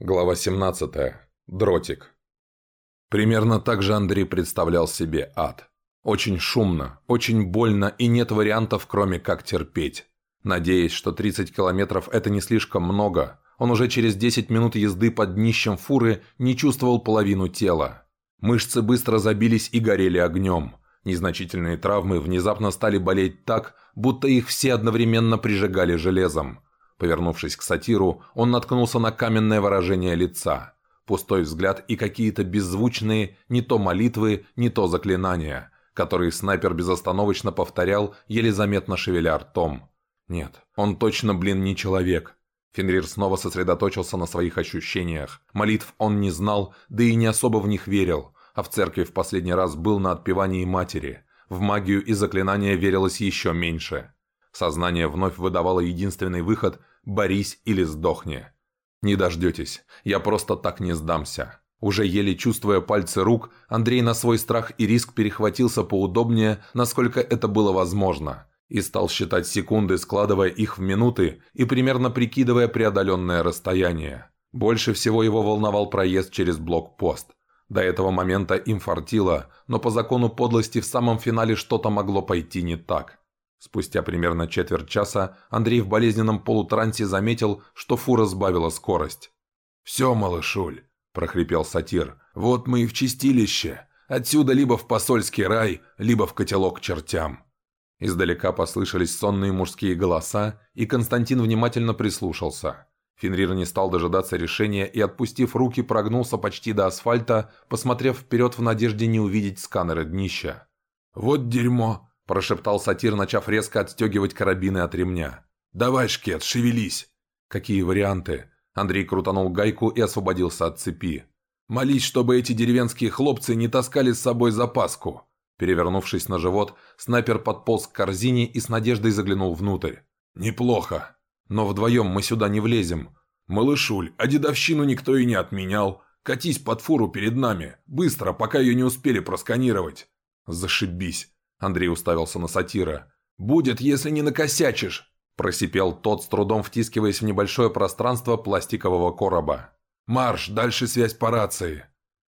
Глава 17. Дротик. Примерно так же Андрей представлял себе ад. Очень шумно, очень больно и нет вариантов, кроме как терпеть. Надеясь, что 30 километров – это не слишком много, он уже через 10 минут езды под днищем фуры не чувствовал половину тела. Мышцы быстро забились и горели огнем. Незначительные травмы внезапно стали болеть так, будто их все одновременно прижигали железом – Повернувшись к сатиру, он наткнулся на каменное выражение лица. Пустой взгляд и какие-то беззвучные не то молитвы, не то заклинания, которые снайпер безостановочно повторял, еле заметно шевеля ртом. Нет, он точно, блин, не человек. Фенрир снова сосредоточился на своих ощущениях. Молитв он не знал, да и не особо в них верил, а в церкви в последний раз был на отпевании матери. В магию и заклинания верилось еще меньше. Сознание вновь выдавало единственный выход «борись или сдохни». «Не дождетесь. Я просто так не сдамся». Уже еле чувствуя пальцы рук, Андрей на свой страх и риск перехватился поудобнее, насколько это было возможно, и стал считать секунды, складывая их в минуты и примерно прикидывая преодоленное расстояние. Больше всего его волновал проезд через блокпост. До этого момента им фартило, но по закону подлости в самом финале что-то могло пойти не так. Спустя примерно четверть часа Андрей в болезненном полутрансе заметил, что фура сбавила скорость. «Все, малышуль», – прохрипел сатир, – «вот мы и в чистилище. Отсюда либо в посольский рай, либо в котелок к чертям». Издалека послышались сонные мужские голоса, и Константин внимательно прислушался. Фенрир не стал дожидаться решения и, отпустив руки, прогнулся почти до асфальта, посмотрев вперед в надежде не увидеть сканеры днища. «Вот дерьмо!» Прошептал сатир, начав резко отстегивать карабины от ремня. «Давай, Шкет, шевелись!» «Какие варианты?» Андрей крутанул гайку и освободился от цепи. «Молись, чтобы эти деревенские хлопцы не таскали с собой запаску!» Перевернувшись на живот, снайпер подполз к корзине и с надеждой заглянул внутрь. «Неплохо. Но вдвоем мы сюда не влезем. Малышуль, а дедовщину никто и не отменял. Катись под фуру перед нами. Быстро, пока ее не успели просканировать». «Зашибись. Андрей уставился на сатира. «Будет, если не накосячишь!» Просипел тот, с трудом втискиваясь в небольшое пространство пластикового короба. «Марш, дальше связь по рации!»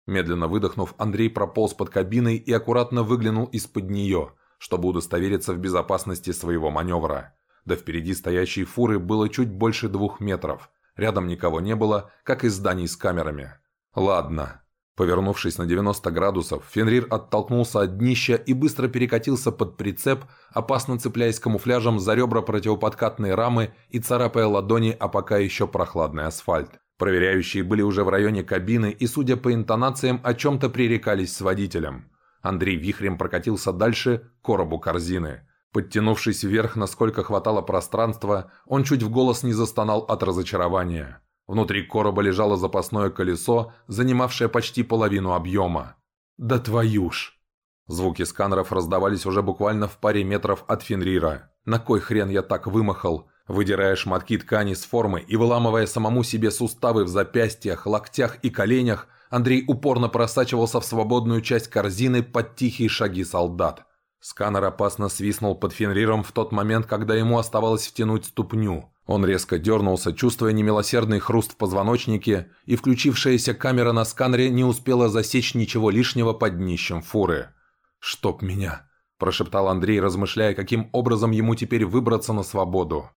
Медленно выдохнув, Андрей прополз под кабиной и аккуратно выглянул из-под нее, чтобы удостовериться в безопасности своего маневра. До впереди стоящей фуры было чуть больше двух метров. Рядом никого не было, как и зданий с камерами. «Ладно, Повернувшись на 90 градусов, Фенрир оттолкнулся от днища и быстро перекатился под прицеп, опасно цепляясь камуфляжем за ребра противоподкатной рамы и царапая ладони, а пока еще прохладный асфальт. Проверяющие были уже в районе кабины и, судя по интонациям, о чем-то пререкались с водителем. Андрей вихрем прокатился дальше к коробу корзины. Подтянувшись вверх, насколько хватало пространства, он чуть в голос не застонал от разочарования. Внутри короба лежало запасное колесо, занимавшее почти половину объема. «Да твою ж!» Звуки сканеров раздавались уже буквально в паре метров от Фенрира. «На кой хрен я так вымахал?» Выдирая шматки ткани с формы и выламывая самому себе суставы в запястьях, локтях и коленях, Андрей упорно просачивался в свободную часть корзины под тихие шаги солдат. Сканер опасно свистнул под Фенриром в тот момент, когда ему оставалось втянуть ступню. Он резко дернулся, чувствуя немилосердный хруст в позвоночнике, и включившаяся камера на сканере не успела засечь ничего лишнего под днищем фуры. «Чтоб меня!» – прошептал Андрей, размышляя, каким образом ему теперь выбраться на свободу.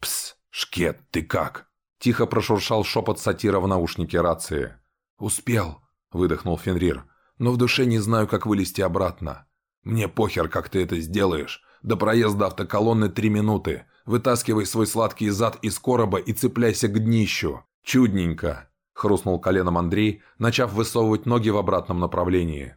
«Пс, Шкет, ты как?» – тихо прошуршал шепот сатира в наушнике рации. «Успел», – выдохнул Фенрир, – «но в душе не знаю, как вылезти обратно. Мне похер, как ты это сделаешь. До проезда автоколонны три минуты. Вытаскивай свой сладкий зад из короба и цепляйся к днищу. Чудненько!» – хрустнул коленом Андрей, начав высовывать ноги в обратном направлении.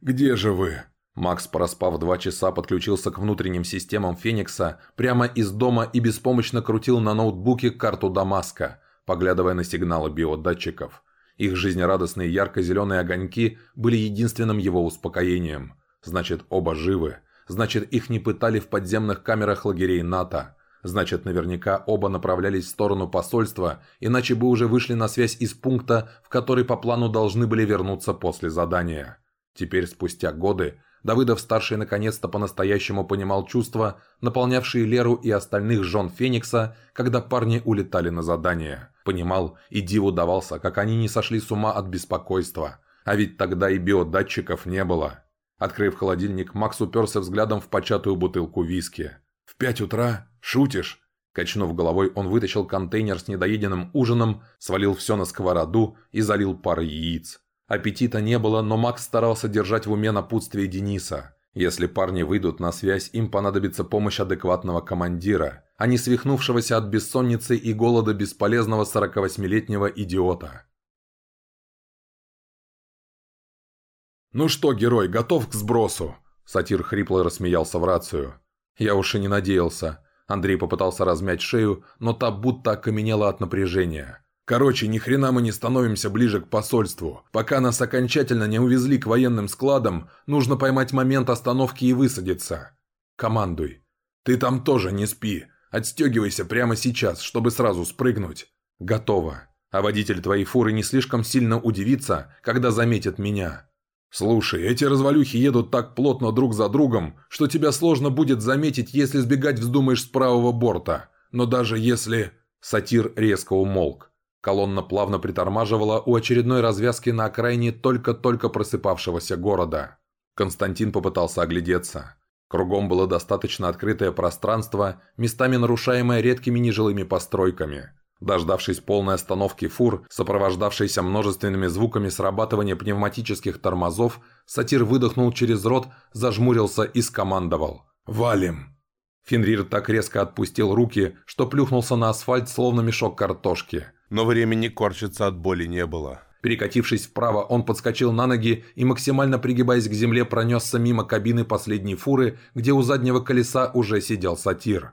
«Где же вы?» Макс, проспав два часа, подключился к внутренним системам Феникса прямо из дома и беспомощно крутил на ноутбуке карту Дамаска, поглядывая на сигналы биодатчиков. Их жизнерадостные ярко-зеленые огоньки были единственным его успокоением. Значит, оба живы. Значит, их не пытали в подземных камерах лагерей НАТО. Значит, наверняка оба направлялись в сторону посольства, иначе бы уже вышли на связь из пункта, в который по плану должны были вернуться после задания. Теперь, спустя годы, Давыдов-старший наконец-то по-настоящему понимал чувства, наполнявшие Леру и остальных жен Феникса, когда парни улетали на задание. Понимал и диву давался, как они не сошли с ума от беспокойства. А ведь тогда и биодатчиков не было. Открыв холодильник, Макс уперся взглядом в початую бутылку виски. «В пять утра? Шутишь?» Качнув головой, он вытащил контейнер с недоеденным ужином, свалил все на сковороду и залил парой яиц. Аппетита не было, но Макс старался держать в уме напутствие Дениса. Если парни выйдут на связь, им понадобится помощь адекватного командира, а не свихнувшегося от бессонницы и голода бесполезного 48-летнего идиота. «Ну что, герой, готов к сбросу?» Сатир хрипло рассмеялся в рацию. «Я уж и не надеялся». Андрей попытался размять шею, но та будто окаменела от напряжения. Короче, ни хрена мы не становимся ближе к посольству. Пока нас окончательно не увезли к военным складам, нужно поймать момент остановки и высадиться. Командуй. Ты там тоже не спи. Отстегивайся прямо сейчас, чтобы сразу спрыгнуть. Готово. А водитель твоей фуры не слишком сильно удивится, когда заметит меня. Слушай, эти развалюхи едут так плотно друг за другом, что тебя сложно будет заметить, если сбегать вздумаешь с правого борта. Но даже если... Сатир резко умолк. Колонна плавно притормаживала у очередной развязки на окраине только-только просыпавшегося города. Константин попытался оглядеться. Кругом было достаточно открытое пространство, местами нарушаемое редкими нежилыми постройками. Дождавшись полной остановки фур, сопровождавшейся множественными звуками срабатывания пневматических тормозов, сатир выдохнул через рот, зажмурился и скомандовал «Валим!». Фенрир так резко отпустил руки, что плюхнулся на асфальт, словно мешок картошки – но времени корчиться от боли не было. Перекатившись вправо, он подскочил на ноги и, максимально пригибаясь к земле, пронесся мимо кабины последней фуры, где у заднего колеса уже сидел сатир.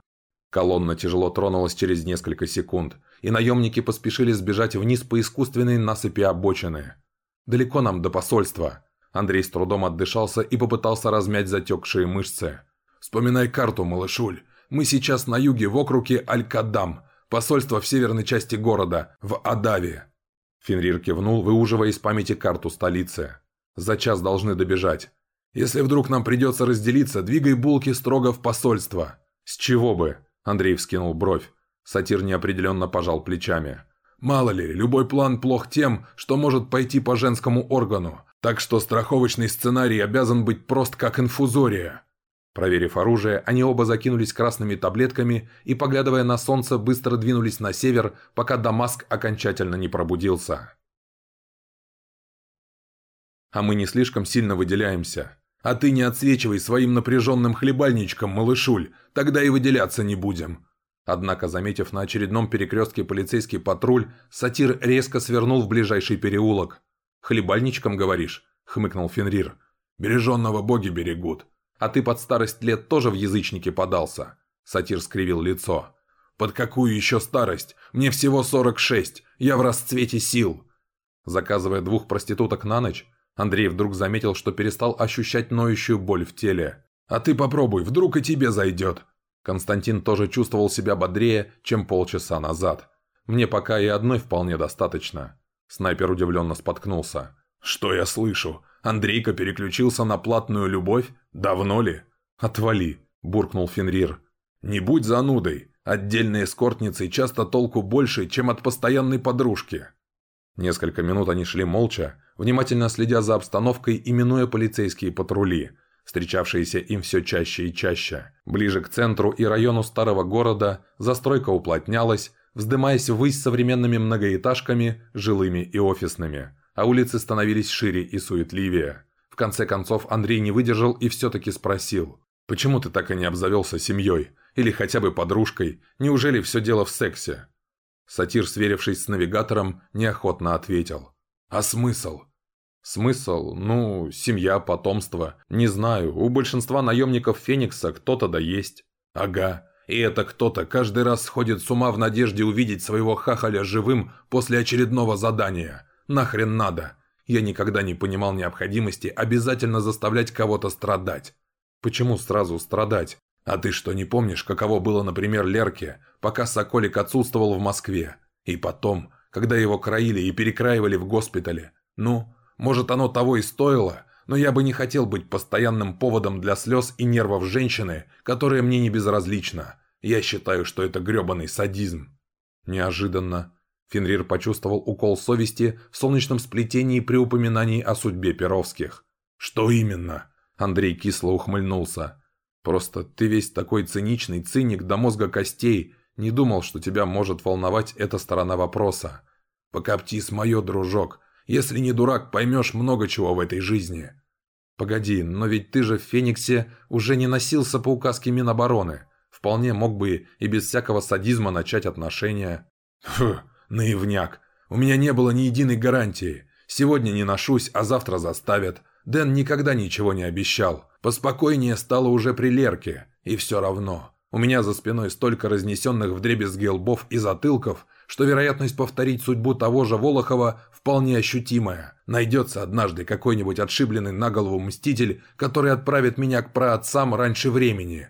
Колонна тяжело тронулась через несколько секунд, и наемники поспешили сбежать вниз по искусственной насыпи обочины. «Далеко нам до посольства». Андрей с трудом отдышался и попытался размять затекшие мышцы. «Вспоминай карту, малышуль. Мы сейчас на юге, в округе Аль-Кадам. Посольство в северной части города, в Адаве». Фенрир кивнул, выуживая из памяти карту столицы. «За час должны добежать. Если вдруг нам придется разделиться, двигай булки строго в посольство». «С чего бы?» – Андрей вскинул бровь. Сатир неопределенно пожал плечами. «Мало ли, любой план плох тем, что может пойти по женскому органу. Так что страховочный сценарий обязан быть прост как инфузория. Проверив оружие, они оба закинулись красными таблетками и, поглядывая на солнце, быстро двинулись на север, пока Дамаск окончательно не пробудился. «А мы не слишком сильно выделяемся. А ты не отсвечивай своим напряженным хлебальничком, малышуль, тогда и выделяться не будем». Однако, заметив на очередном перекрестке полицейский патруль, сатир резко свернул в ближайший переулок. «Хлебальничком, говоришь?» – хмыкнул Фенрир. «Береженного боги берегут. А ты под старость лет тоже в язычники подался?» Сатир скривил лицо. «Под какую еще старость? Мне всего 46. Я в расцвете сил». Заказывая двух проституток на ночь, Андрей вдруг заметил, что перестал ощущать ноющую боль в теле. «А ты попробуй, вдруг и тебе зайдет». Константин тоже чувствовал себя бодрее, чем полчаса назад. «Мне пока и одной вполне достаточно». Снайпер удивленно споткнулся. «Что я слышу? Андрейка переключился на платную любовь? Давно ли?» «Отвали», – буркнул Фенрир. «Не будь занудой. Отдельные эскортницы часто толку больше, чем от постоянной подружки». Несколько минут они шли молча, внимательно следя за обстановкой и минуя полицейские патрули, встречавшиеся им все чаще и чаще. Ближе к центру и району старого города застройка уплотнялась, вздымаясь ввысь современными многоэтажками, жилыми и офисными – а улицы становились шире и суетливее. В конце концов Андрей не выдержал и все-таки спросил, «Почему ты так и не обзавелся семьей? Или хотя бы подружкой? Неужели все дело в сексе?» Сатир, сверившись с навигатором, неохотно ответил. «А смысл?» «Смысл? Ну, семья, потомство. Не знаю, у большинства наемников Феникса кто-то да есть». «Ага, и это кто-то каждый раз сходит с ума в надежде увидеть своего хахаля живым после очередного задания. Нахрен надо? Я никогда не понимал необходимости обязательно заставлять кого-то страдать. Почему сразу страдать? А ты что, не помнишь, каково было, например, Лерке, пока Соколик отсутствовал в Москве? И потом, когда его краили и перекраивали в госпитале? Ну, может оно того и стоило, но я бы не хотел быть постоянным поводом для слез и нервов женщины, которая мне не безразлична. Я считаю, что это грёбаный садизм». Неожиданно Фенрир почувствовал укол совести в солнечном сплетении при упоминании о судьбе Перовских. «Что именно?» Андрей кисло ухмыльнулся. «Просто ты весь такой циничный циник до мозга костей. Не думал, что тебя может волновать эта сторона вопроса. Покоптись мое, дружок. Если не дурак, поймешь много чего в этой жизни». «Погоди, но ведь ты же в Фениксе уже не носился по указке Минобороны. Вполне мог бы и без всякого садизма начать отношения». «Фу, наивняк. У меня не было ни единой гарантии. Сегодня не ношусь, а завтра заставят. Дэн никогда ничего не обещал. Поспокойнее стало уже при Лерке. И все равно. У меня за спиной столько разнесенных вдребезги лбов и затылков, что вероятность повторить судьбу того же Волохова вполне ощутимая. Найдется однажды какой-нибудь отшибленный на голову мститель, который отправит меня к праотцам раньше времени.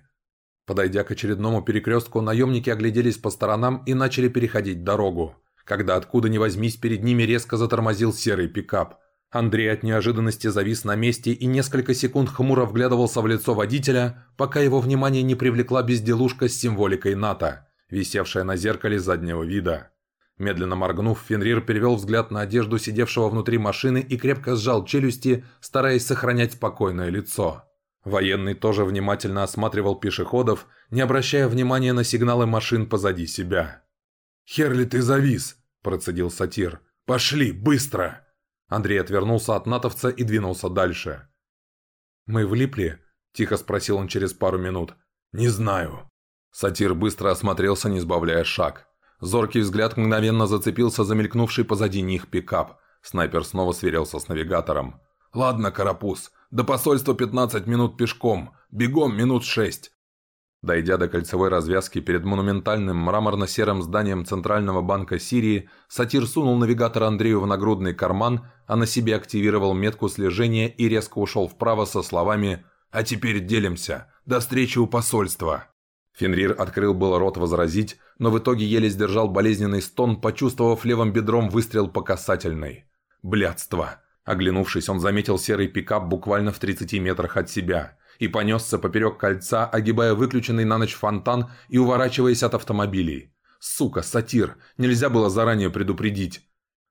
Подойдя к очередному перекрестку, наемники огляделись по сторонам и начали переходить дорогу. Когда откуда ни возьмись, перед ними резко затормозил серый пикап. Андрей от неожиданности завис на месте и несколько секунд хмуро вглядывался в лицо водителя, пока его внимание не привлекла безделушка с символикой НАТО, висевшая на зеркале заднего вида. Медленно моргнув, Фенрир перевел взгляд на одежду сидевшего внутри машины и крепко сжал челюсти, стараясь сохранять спокойное лицо. Военный тоже внимательно осматривал пешеходов, не обращая внимания на сигналы машин позади себя. «Херли ты завис!» – процедил сатир. «Пошли, быстро!» Андрей отвернулся от натовца и двинулся дальше. «Мы влипли?» – тихо спросил он через пару минут. «Не знаю». Сатир быстро осмотрелся, не сбавляя шаг. Зоркий взгляд мгновенно зацепился за мелькнувший позади них пикап. Снайпер снова сверился с навигатором. «Ладно, Карапуз, до посольства 15 минут пешком, бегом минут 6. Дойдя до кольцевой развязки перед монументальным мраморно-серым зданием Центрального банка Сирии, сатир сунул навигатор Андрею в нагрудный карман, а на себе активировал метку слежения и резко ушел вправо со словами «А теперь делимся. До встречи у посольства». Фенрир открыл было рот возразить, но в итоге еле сдержал болезненный стон, почувствовав левым бедром выстрел по касательной. Блядство. Оглянувшись, он заметил серый пикап буквально в 30 метрах от себя и понесся поперек кольца, огибая выключенный на ночь фонтан и уворачиваясь от автомобилей. «Сука, сатир! Нельзя было заранее предупредить!»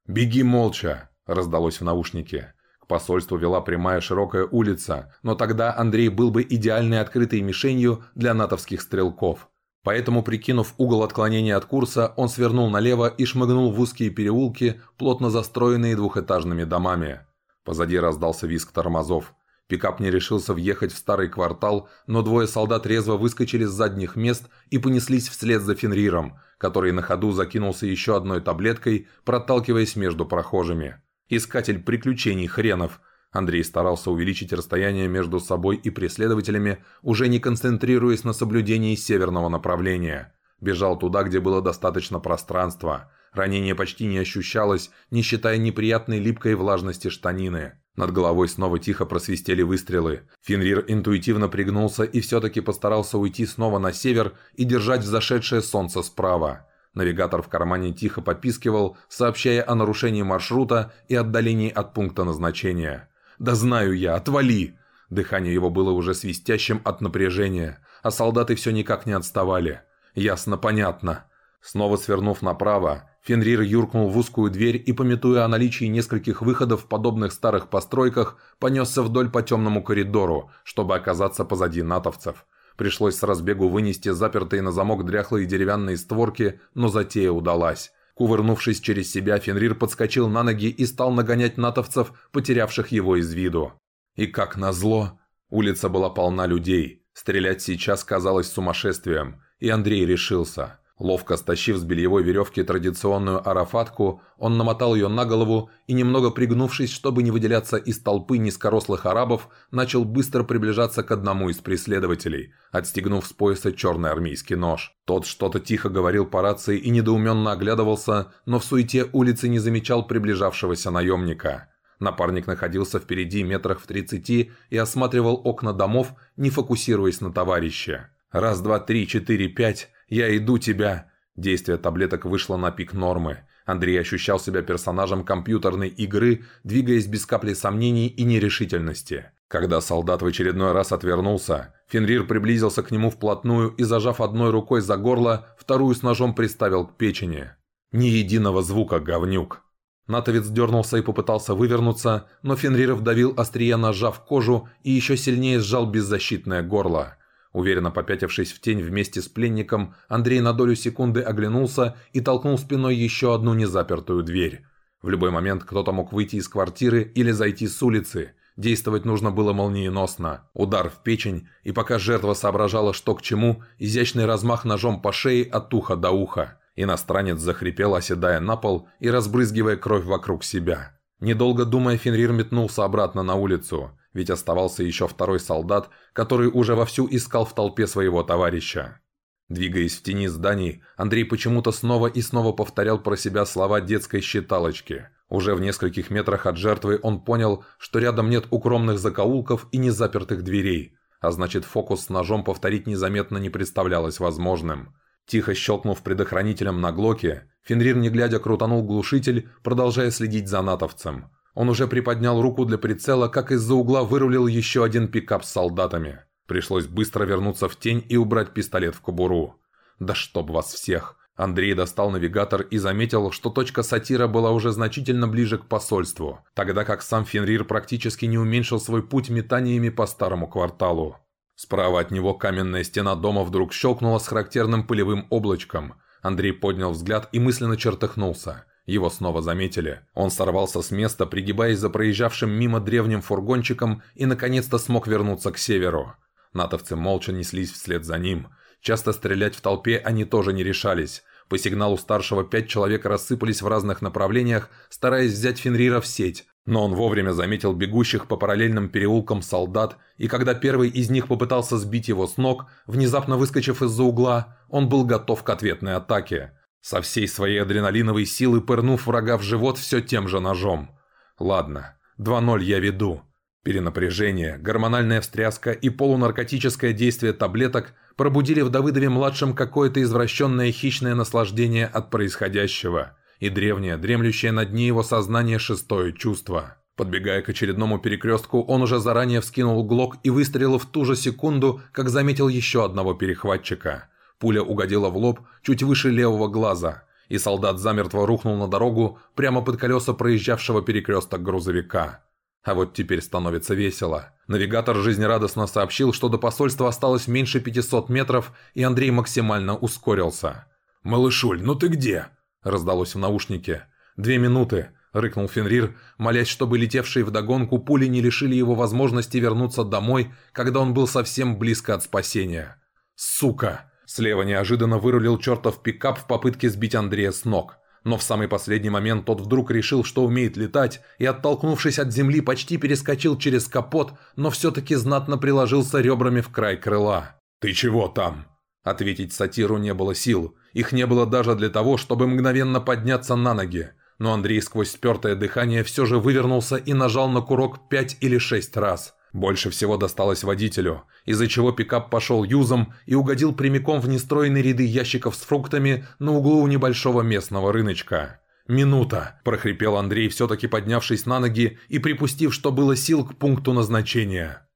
«Беги молча!» – раздалось в наушнике. К посольству вела прямая широкая улица, но тогда Андрей был бы идеальной открытой мишенью для натовских стрелков. Поэтому, прикинув угол отклонения от курса, он свернул налево и шмыгнул в узкие переулки, плотно застроенные двухэтажными домами. Позади раздался визг тормозов. Пикап не решился въехать в старый квартал, но двое солдат резво выскочили с задних мест и понеслись вслед за Фенриром, который на ходу закинулся еще одной таблеткой, проталкиваясь между прохожими. Искатель приключений хренов. Андрей старался увеличить расстояние между собой и преследователями, уже не концентрируясь на соблюдении северного направления. Бежал туда, где было достаточно пространства. Ранение почти не ощущалось, не считая неприятной липкой влажности штанины. Над головой снова тихо просвистели выстрелы. Фенрир интуитивно пригнулся и все-таки постарался уйти снова на север и держать взошедшее солнце справа. Навигатор в кармане тихо попискивал, сообщая о нарушении маршрута и отдалении от пункта назначения. «Да знаю я, отвали!» Дыхание его было уже свистящим от напряжения, а солдаты все никак не отставали. «Ясно, понятно». Снова свернув направо, Фенрир юркнул в узкую дверь и, пометуя о наличии нескольких выходов в подобных старых постройках, понесся вдоль по темному коридору, чтобы оказаться позади натовцев. Пришлось с разбегу вынести запертые на замок дряхлые деревянные створки, но затея удалась. Кувырнувшись через себя, Фенрир подскочил на ноги и стал нагонять натовцев, потерявших его из виду. И как назло, улица была полна людей. Стрелять сейчас казалось сумасшествием, и Андрей решился – Ловко стащив с бельевой веревки традиционную арафатку, он намотал ее на голову и, немного пригнувшись, чтобы не выделяться из толпы низкорослых арабов, начал быстро приближаться к одному из преследователей, отстегнув с пояса черный армейский нож. Тот что-то тихо говорил по рации и недоуменно оглядывался, но в суете улицы не замечал приближавшегося наемника. Напарник находился впереди метрах в тридцати и осматривал окна домов, не фокусируясь на товарища. Раз, два, три, четыре, пять. Я иду тебя!» Действие таблеток вышло на пик нормы. Андрей ощущал себя персонажем компьютерной игры, двигаясь без капли сомнений и нерешительности. Когда солдат в очередной раз отвернулся, Фенрир приблизился к нему вплотную и, зажав одной рукой за горло, вторую с ножом приставил к печени. Ни единого звука, говнюк. Натовец дернулся и попытался вывернуться, но Фенрир вдавил острие ножа в кожу и еще сильнее сжал беззащитное горло. Уверенно попятившись в тень вместе с пленником, Андрей на долю секунды оглянулся и толкнул спиной еще одну незапертую дверь. В любой момент кто-то мог выйти из квартиры или зайти с улицы. Действовать нужно было молниеносно. Удар в печень, и пока жертва соображала, что к чему, изящный размах ножом по шее от уха до уха. Иностранец захрипел, оседая на пол и разбрызгивая кровь вокруг себя. Недолго думая, Фенрир метнулся обратно на улицу ведь оставался еще второй солдат, который уже вовсю искал в толпе своего товарища. Двигаясь в тени зданий, Андрей почему-то снова и снова повторял про себя слова детской считалочки. Уже в нескольких метрах от жертвы он понял, что рядом нет укромных закоулков и незапертых дверей, а значит фокус с ножом повторить незаметно не представлялось возможным. Тихо щелкнув предохранителем на глоке, Фенрир не глядя крутанул глушитель, продолжая следить за натовцем. Он уже приподнял руку для прицела, как из-за угла вырулил еще один пикап с солдатами. Пришлось быстро вернуться в тень и убрать пистолет в кобуру. «Да чтоб вас всех!» Андрей достал навигатор и заметил, что точка сатира была уже значительно ближе к посольству, тогда как сам Фенрир практически не уменьшил свой путь метаниями по старому кварталу. Справа от него каменная стена дома вдруг щелкнула с характерным пылевым облачком. Андрей поднял взгляд и мысленно чертыхнулся. Его снова заметили. Он сорвался с места, пригибаясь за проезжавшим мимо древним фургончиком и наконец-то смог вернуться к северу. Натовцы молча неслись вслед за ним. Часто стрелять в толпе они тоже не решались. По сигналу старшего пять человек рассыпались в разных направлениях, стараясь взять Фенрира в сеть. Но он вовремя заметил бегущих по параллельным переулкам солдат, и когда первый из них попытался сбить его с ног, внезапно выскочив из-за угла, он был готов к ответной атаке со всей своей адреналиновой силы пырнув врага в живот все тем же ножом. Ладно, 2-0 я веду. Перенапряжение, гормональная встряска и полунаркотическое действие таблеток пробудили в Давыдове-младшем какое-то извращенное хищное наслаждение от происходящего и древнее, дремлющее на дне его сознания шестое чувство. Подбегая к очередному перекрестку, он уже заранее вскинул глок и выстрелил в ту же секунду, как заметил еще одного перехватчика – Пуля угодила в лоб чуть выше левого глаза, и солдат замертво рухнул на дорогу прямо под колеса проезжавшего перекресток грузовика. А вот теперь становится весело. Навигатор жизнерадостно сообщил, что до посольства осталось меньше 500 метров, и Андрей максимально ускорился. «Малышуль, ну ты где?» – раздалось в наушнике. «Две минуты», – рыкнул Фенрир, молясь, чтобы летевшие вдогонку пули не лишили его возможности вернуться домой, когда он был совсем близко от спасения. «Сука!» Слева неожиданно вырулил чертов пикап в попытке сбить Андрея с ног. Но в самый последний момент тот вдруг решил, что умеет летать, и, оттолкнувшись от земли, почти перескочил через капот, но все-таки знатно приложился ребрами в край крыла. «Ты чего там?» Ответить сатиру не было сил. Их не было даже для того, чтобы мгновенно подняться на ноги. Но Андрей сквозь спертое дыхание все же вывернулся и нажал на курок пять или шесть раз. Больше всего досталось водителю, из-за чего пикап пошел юзом и угодил прямиком в нестроенные ряды ящиков с фруктами на углу у небольшого местного рыночка. «Минута!» – прохрипел Андрей, все-таки поднявшись на ноги и припустив, что было сил к пункту назначения.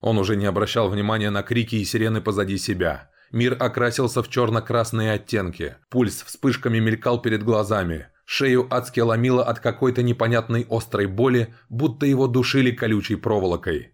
Он уже не обращал внимания на крики и сирены позади себя. Мир окрасился в черно-красные оттенки. Пульс вспышками мелькал перед глазами. Шею адски ломило от какой-то непонятной острой боли, будто его душили колючей проволокой.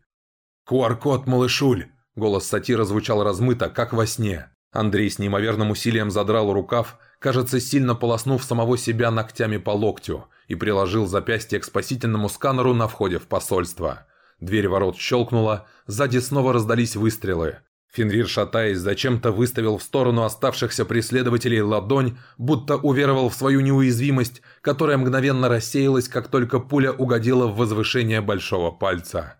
«QR-код, малышуль!» Голос сатира звучал размыто, как во сне. Андрей с неимоверным усилием задрал рукав, кажется, сильно полоснув самого себя ногтями по локтю, и приложил запястье к спасительному сканеру на входе в посольство. Дверь ворот щелкнула, сзади снова раздались выстрелы. Фенрир, шатаясь, зачем-то выставил в сторону оставшихся преследователей ладонь, будто уверовал в свою неуязвимость, которая мгновенно рассеялась, как только пуля угодила в возвышение большого пальца.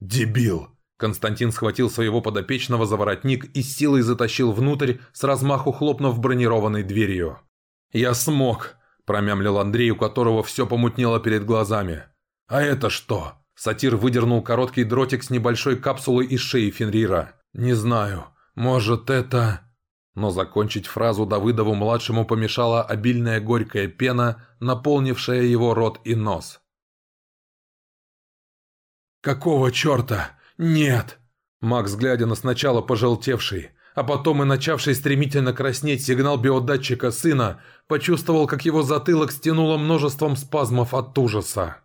«Дебил!» Константин схватил своего подопечного за воротник и силой затащил внутрь, с размаху хлопнув бронированной дверью. «Я смог!» – промямлил Андрей, у которого все помутнело перед глазами. «А это что?» Сатир выдернул короткий дротик с небольшой капсулой из шеи Фенрира. «Не знаю. Может, это...» Но закончить фразу Давыдову-младшему помешала обильная горькая пена, наполнившая его рот и нос. «Какого черта? Нет!» Макс, глядя на сначала пожелтевший, а потом и начавший стремительно краснеть сигнал биодатчика сына, почувствовал, как его затылок стянуло множеством спазмов от ужаса.